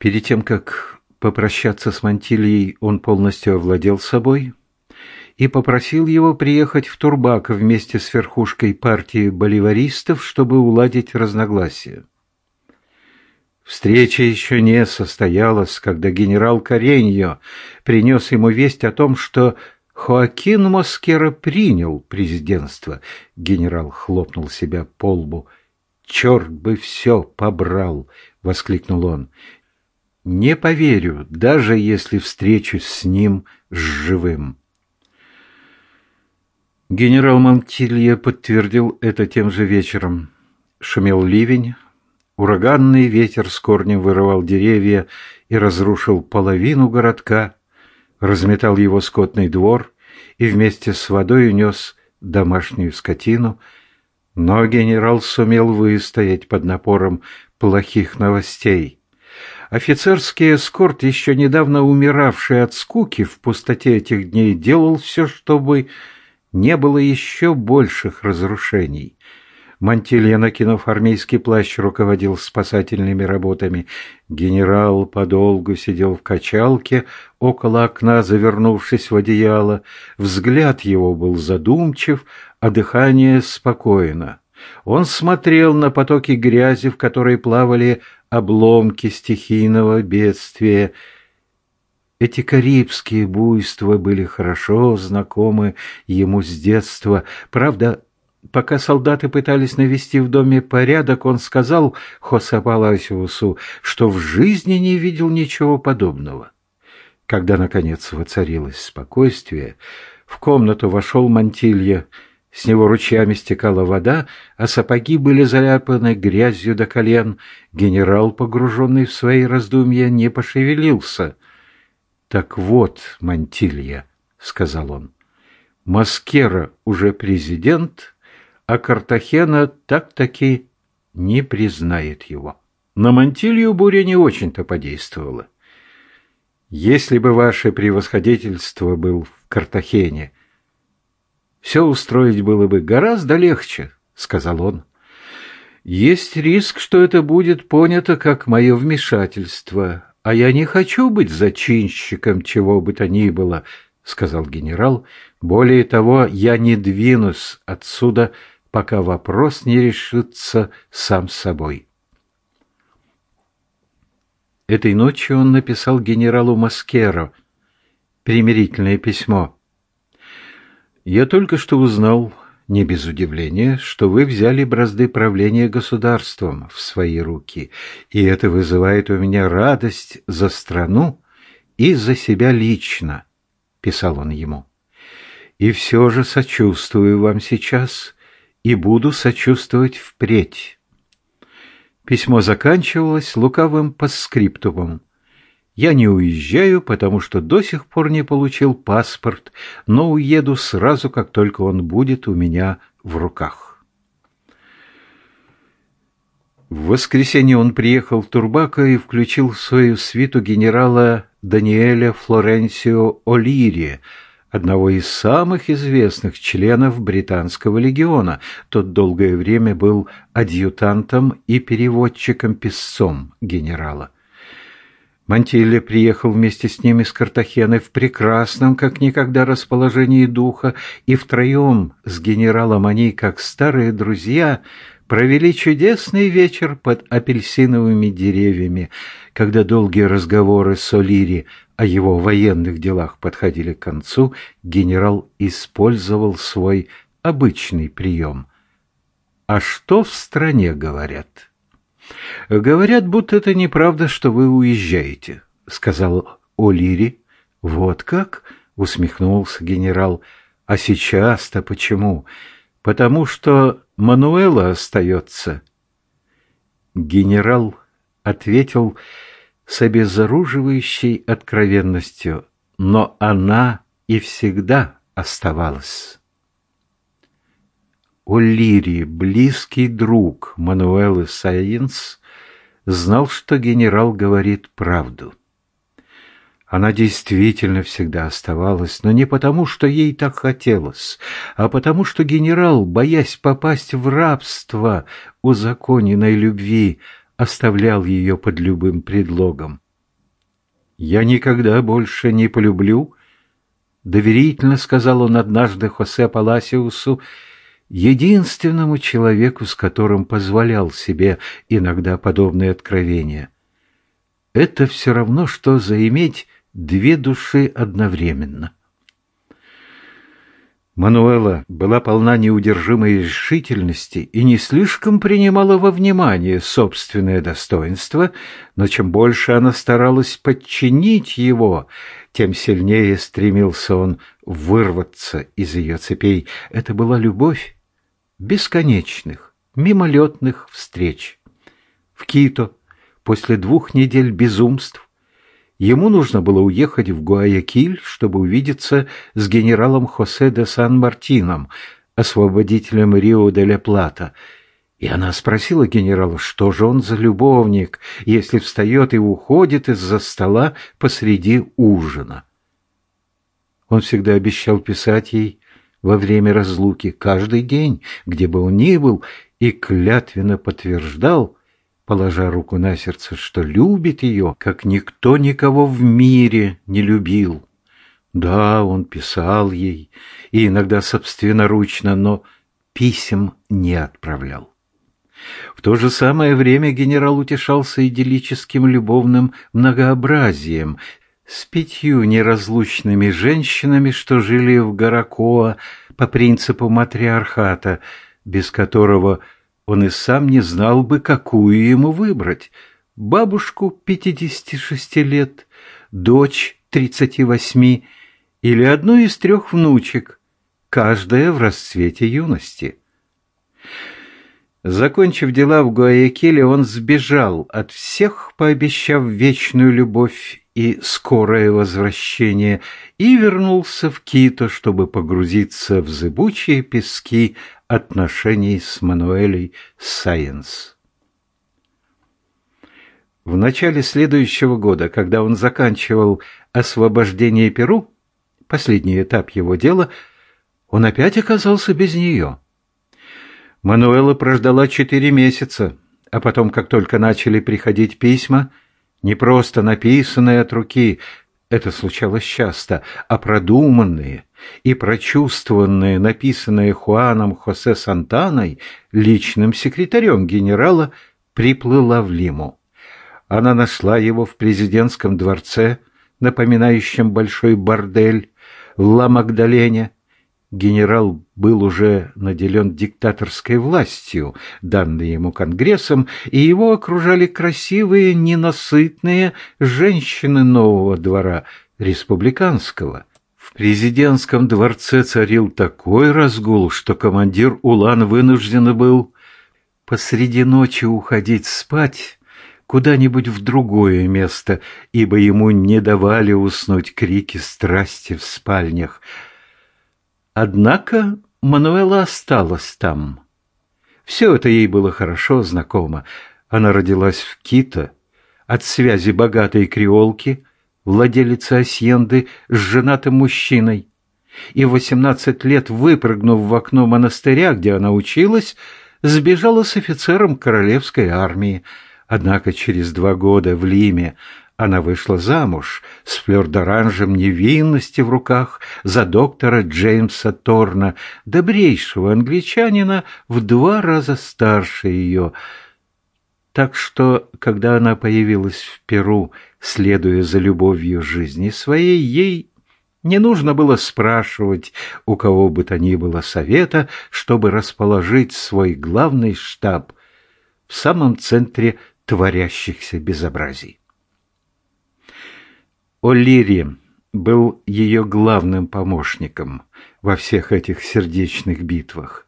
Перед тем, как попрощаться с Мантильей, он полностью овладел собой и попросил его приехать в Турбак вместе с верхушкой партии боливаристов, чтобы уладить разногласия. Встреча еще не состоялась, когда генерал Кареньо принес ему весть о том, что Хоакин Москера принял президентство. Генерал хлопнул себя по лбу. «Черт бы все побрал!» — воскликнул он. «Не поверю, даже если встречусь с ним живым». Генерал Монтилье подтвердил это тем же вечером. Шумел ливень, ураганный ветер с корнем вырывал деревья и разрушил половину городка разметал его скотный двор и вместе с водой унес домашнюю скотину, но генерал сумел выстоять под напором плохих новостей. Офицерский эскорт, еще недавно умиравший от скуки в пустоте этих дней, делал все, чтобы не было еще больших разрушений. Мантилья, накинув армейский плащ, руководил спасательными работами. Генерал подолгу сидел в качалке около окна, завернувшись в одеяло. Взгляд его был задумчив, а дыхание спокойно. Он смотрел на потоки грязи, в которой плавали обломки стихийного бедствия. Эти карибские буйства были хорошо знакомы ему с детства. Правда, Пока солдаты пытались навести в доме порядок, он сказал Хосе Паласиусу, что в жизни не видел ничего подобного. Когда, наконец, воцарилось спокойствие, в комнату вошел Мантилья. С него ручьями стекала вода, а сапоги были заляпаны грязью до колен. Генерал, погруженный в свои раздумья, не пошевелился. «Так вот, Мантилья», — сказал он, — «Маскера уже президент, а Картахена так-таки не признает его. На Мантилью буря не очень-то подействовала. Если бы ваше превосходительство был в Картахене, все устроить было бы гораздо легче, — сказал он. Есть риск, что это будет понято как мое вмешательство, а я не хочу быть зачинщиком чего бы то ни было, — сказал генерал. Более того, я не двинусь отсюда, — пока вопрос не решится сам собой. Этой ночью он написал генералу Маскеро примирительное письмо. «Я только что узнал, не без удивления, что вы взяли бразды правления государством в свои руки, и это вызывает у меня радость за страну и за себя лично», — писал он ему. «И все же сочувствую вам сейчас» и буду сочувствовать впредь. Письмо заканчивалось лукавым постскриптумом. Я не уезжаю, потому что до сих пор не получил паспорт, но уеду сразу, как только он будет у меня в руках. В воскресенье он приехал в Турбако и включил в свою свиту генерала Даниэля Флоренсио Олири, одного из самых известных членов британского легиона. Тот долгое время был адъютантом и переводчиком-писцом генерала. Мантилья приехал вместе с ним из Картахены в прекрасном, как никогда, расположении духа, и втроем с генералом они, как старые друзья, провели чудесный вечер под апельсиновыми деревьями, когда долгие разговоры с Олири о его военных делах подходили к концу, генерал использовал свой обычный прием. «А что в стране говорят?» «Говорят, будто это неправда, что вы уезжаете», — сказал О'Лири. «Вот как?» — усмехнулся генерал. «А сейчас-то почему? Потому что Мануэла остается». Генерал ответил с обезоруживающей откровенностью, но она и всегда оставалась. О'Лири, близкий друг Мануэлы Сайенс, знал, что генерал говорит правду. Она действительно всегда оставалась, но не потому, что ей так хотелось, а потому, что генерал, боясь попасть в рабство узаконенной любви, оставлял ее под любым предлогом. «Я никогда больше не полюблю», — доверительно сказал он однажды Хосе Паласиусу, единственному человеку, с которым позволял себе иногда подобные откровения. Это все равно, что заиметь две души одновременно. Мануэла была полна неудержимой решительности и не слишком принимала во внимание собственное достоинство, но чем больше она старалась подчинить его, тем сильнее стремился он вырваться из ее цепей. Это была любовь бесконечных, мимолетных встреч. В Кито после двух недель безумств Ему нужно было уехать в Гуаякиль, чтобы увидеться с генералом Хосе де Сан-Мартином, освободителем Рио-де-Ля-Плата. И она спросила генерала, что же он за любовник, если встает и уходит из-за стола посреди ужина. Он всегда обещал писать ей во время разлуки каждый день, где бы он ни был, и клятвенно подтверждал, положа руку на сердце, что любит ее, как никто никого в мире не любил. Да, он писал ей, и иногда собственноручно, но писем не отправлял. В то же самое время генерал утешался идиллическим любовным многообразием с пятью неразлучными женщинами, что жили в Гаракоа по принципу матриархата, без которого – он и сам не знал бы, какую ему выбрать. Бабушку 56 лет, дочь 38 или одну из трех внучек, каждая в расцвете юности. Закончив дела в Гуаякиле, он сбежал от всех, пообещав вечную любовь и скорое возвращение, и вернулся в Кито, чтобы погрузиться в зыбучие пески отношений с Мануэлей Сайенс. В начале следующего года, когда он заканчивал освобождение Перу, последний этап его дела, он опять оказался без нее. Мануэла прождала четыре месяца, а потом, как только начали приходить письма, не просто написанные от руки, это случалось часто, а продуманные и прочувствованные, написанные Хуаном Хосе Сантаной, личным секретарем генерала, приплыла в Лиму. Она нашла его в президентском дворце, напоминающем большой бордель, в Ла-Магдалене, генерал был уже наделен диктаторской властью, данной ему Конгрессом, и его окружали красивые, ненасытные женщины нового двора, республиканского. В президентском дворце царил такой разгул, что командир Улан вынужден был посреди ночи уходить спать куда-нибудь в другое место, ибо ему не давали уснуть крики страсти в спальнях – Однако Мануэла осталась там. Все это ей было хорошо знакомо. Она родилась в Кито, от связи богатой креолки, владелицы Асьенды с женатым мужчиной. И в восемнадцать лет, выпрыгнув в окно монастыря, где она училась, сбежала с офицером королевской армии. Однако через два года в Лиме она вышла замуж с флёр-д'оранжем невинности в руках за доктора Джеймса Торна, добрейшего англичанина, в два раза старше ее. Так что, когда она появилась в Перу, следуя за любовью жизни своей, ей не нужно было спрашивать у кого бы то ни было совета, чтобы расположить свой главный штаб в самом центре творящихся безобразий. О'Лири был ее главным помощником во всех этих сердечных битвах.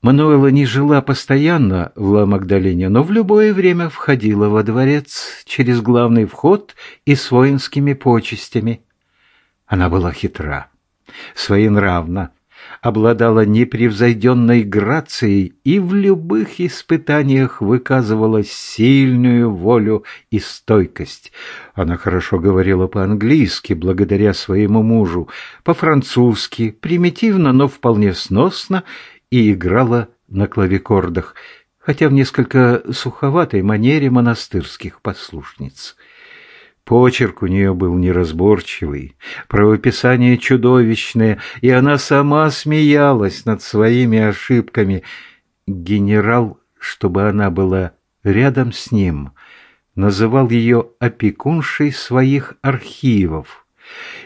Мануэла не жила постоянно в Ла-Магдалене, но в любое время входила во дворец через главный вход и с воинскими почестями. Она была хитра, своенравна, обладала непревзойденной грацией и в любых испытаниях выказывала сильную волю и стойкость. Она хорошо говорила по-английски, благодаря своему мужу, по-французски, примитивно, но вполне сносно, и играла на клавикордах, хотя в несколько суховатой манере монастырских послушниц. Почерк у нее был неразборчивый, правописание чудовищное, и она сама смеялась над своими ошибками. Генерал, чтобы она была рядом с ним, называл ее опекуншей своих архивов.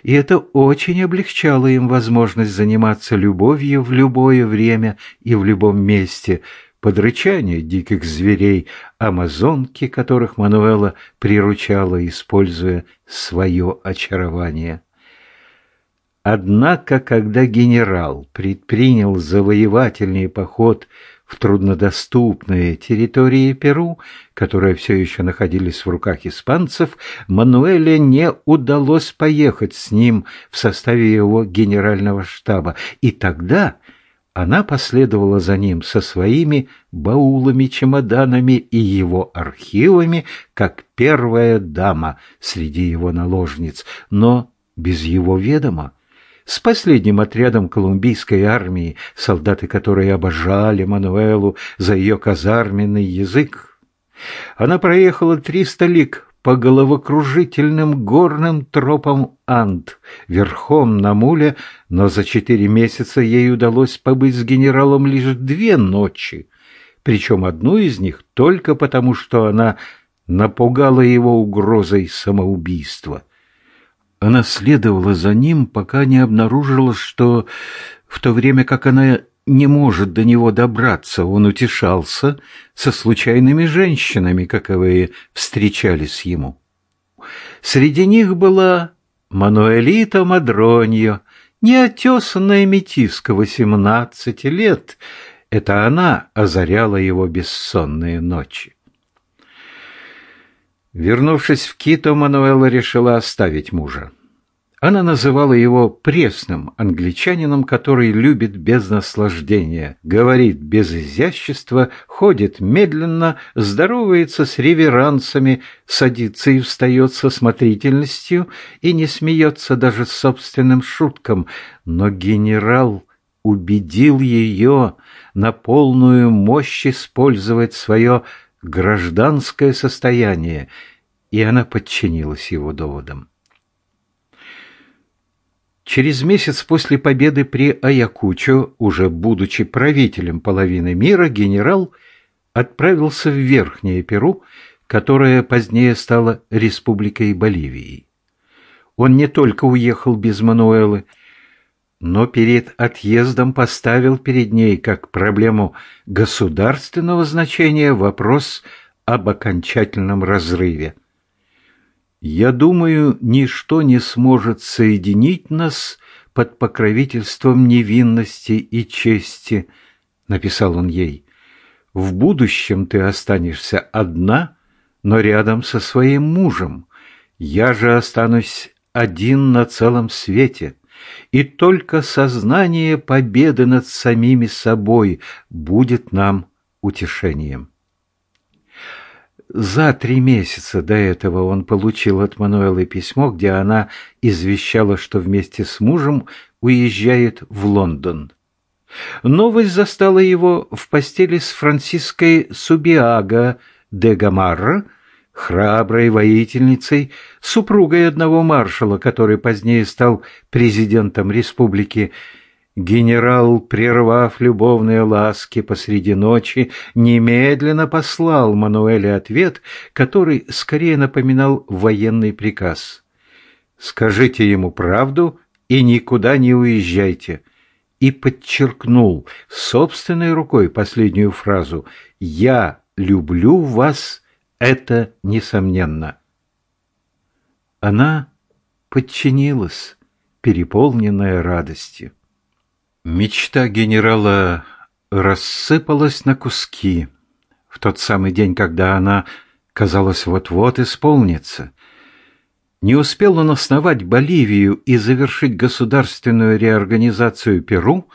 И это очень облегчало им возможность заниматься любовью в любое время и в любом месте – под рычание диких зверей, амазонки, которых Мануэла приручала, используя свое очарование. Однако, когда генерал предпринял завоевательный поход в труднодоступные территории Перу, которые все еще находились в руках испанцев, Мануэле не удалось поехать с ним в составе его генерального штаба, и тогда она последовала за ним со своими баулами, чемоданами и его архивами, как первая дама среди его наложниц, но без его ведома. С последним отрядом колумбийской армии, солдаты которой обожали Мануэлу за ее казарменный язык. Она проехала триста лиг по головокружительным горным тропам Анд, верхом на муле, но за четыре месяца ей удалось побыть с генералом лишь две ночи, причем одну из них только потому, что она напугала его угрозой самоубийства. Она следовала за ним, пока не обнаружила, что в то время как она не может до него добраться, он утешался со случайными женщинами, каковые встречались ему. Среди них была Мануэлита Мадроньо, неотесанная метиска восемнадцати лет. Это она озаряла его бессонные ночи. Вернувшись в Кито, Мануэла решила оставить мужа. Она называла его пресным англичанином, который любит без наслаждения, говорит без изящества, ходит медленно, здоровается с реверансами, садится и встает со смотрительностью и не смеется даже собственным шуткам. Но генерал убедил ее на полную мощь использовать свое гражданское состояние, и она подчинилась его доводам. Через месяц после победы при Аякучо, уже будучи правителем половины мира, генерал отправился в Верхнее Перу, которое позднее стало Республикой Боливии. Он не только уехал без Мануэлы, но перед отъездом поставил перед ней как проблему государственного значения вопрос об окончательном разрыве. Я думаю, ничто не сможет соединить нас под покровительством невинности и чести, написал он ей. В будущем ты останешься одна, но рядом со своим мужем. Я же останусь один на целом свете, и только сознание победы над самими собой будет нам утешением. За три месяца до этого он получил от Мануэлы письмо, где она извещала, что вместе с мужем уезжает в Лондон. Новость застала его в постели с Франциской Субиаго де Гамарро, храброй воительницей, супругой одного маршала, который позднее стал президентом республики Генерал, прервав любовные ласки посреди ночи, немедленно послал Мануэле ответ, который скорее напоминал военный приказ. «Скажите ему правду и никуда не уезжайте». И подчеркнул собственной рукой последнюю фразу «Я люблю вас, это несомненно». Она подчинилась, переполненная радостью. Мечта генерала рассыпалась на куски в тот самый день, когда она, казалось, вот-вот исполнится. Не успел он основать Боливию и завершить государственную реорганизацию Перу,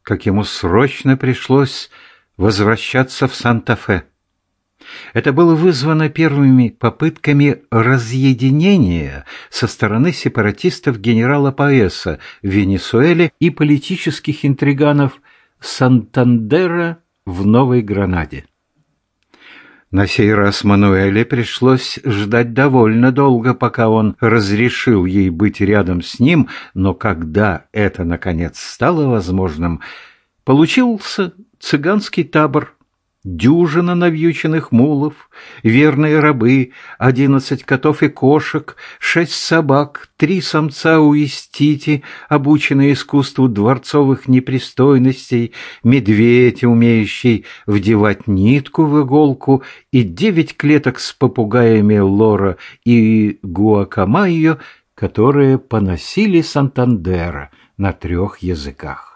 как ему срочно пришлось возвращаться в Санта-Фе. Это было вызвано первыми попытками разъединения со стороны сепаратистов генерала Паэса в Венесуэле и политических интриганов Сантандера в Новой Гранаде. На сей раз Мануэле пришлось ждать довольно долго, пока он разрешил ей быть рядом с ним, но когда это, наконец, стало возможным, получился цыганский табор – дюжина навьюченных мулов, верные рабы, одиннадцать котов и кошек, шесть собак, три самца у истити, обученные искусству дворцовых непристойностей, медведь, умеющий вдевать нитку в иголку, и девять клеток с попугаями Лора и Гуакамайо, которые поносили Сантандера на трех языках.